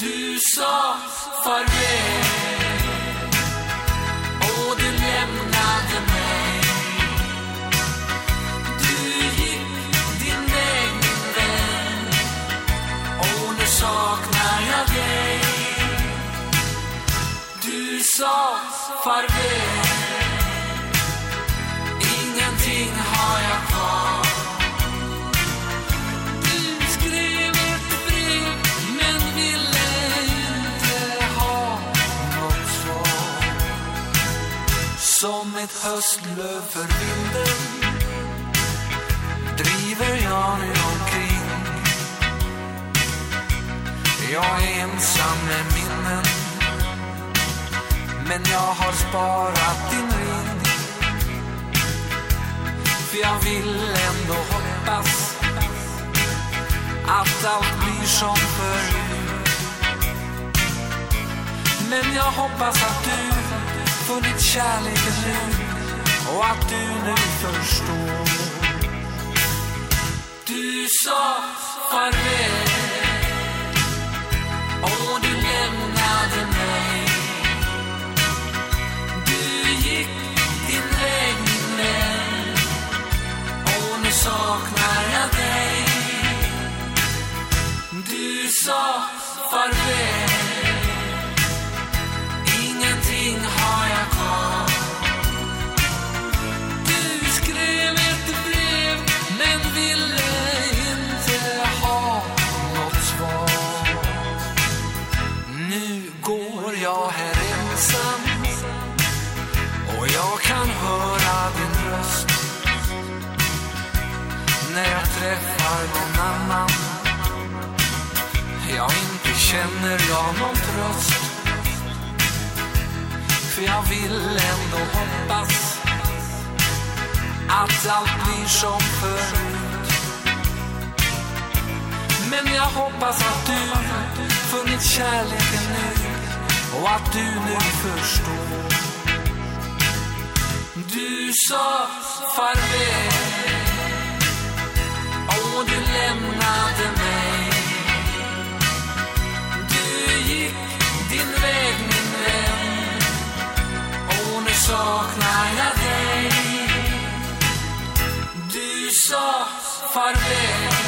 Du sa farväl och du lämnade mig. Du gick din väg min vän och nu saknar jag dig. Du sa farväl Som ett höstlöv för vinden driver jag nu omkring. Jag är ensam med minnen men jag har sparat din ring För jag vill ändå hoppas Att allt blir som förut. Men jag hoppas att du funnit kärleken nu Och att du nu förstår. Du sa farväl Och du lämnade mig. Du gick din väg min vän Och nu saknar jag dig. Du sa farväl. Träffar någon annan. Jag inte känner jag någon tröst. För jag vill ändå hoppas Att allt blir som förut. Men jag hoppas att du funnit kärleken nu Och att du nu förstår. Du sa farväl Χρυσό